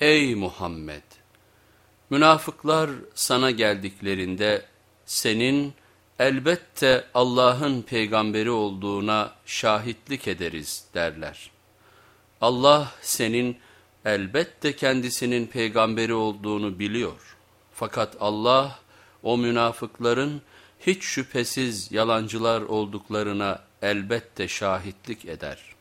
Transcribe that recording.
Ey Muhammed! Münafıklar sana geldiklerinde senin elbette Allah'ın peygamberi olduğuna şahitlik ederiz derler. Allah senin elbette kendisinin peygamberi olduğunu biliyor. Fakat Allah o münafıkların hiç şüphesiz yalancılar olduklarına elbette şahitlik eder.''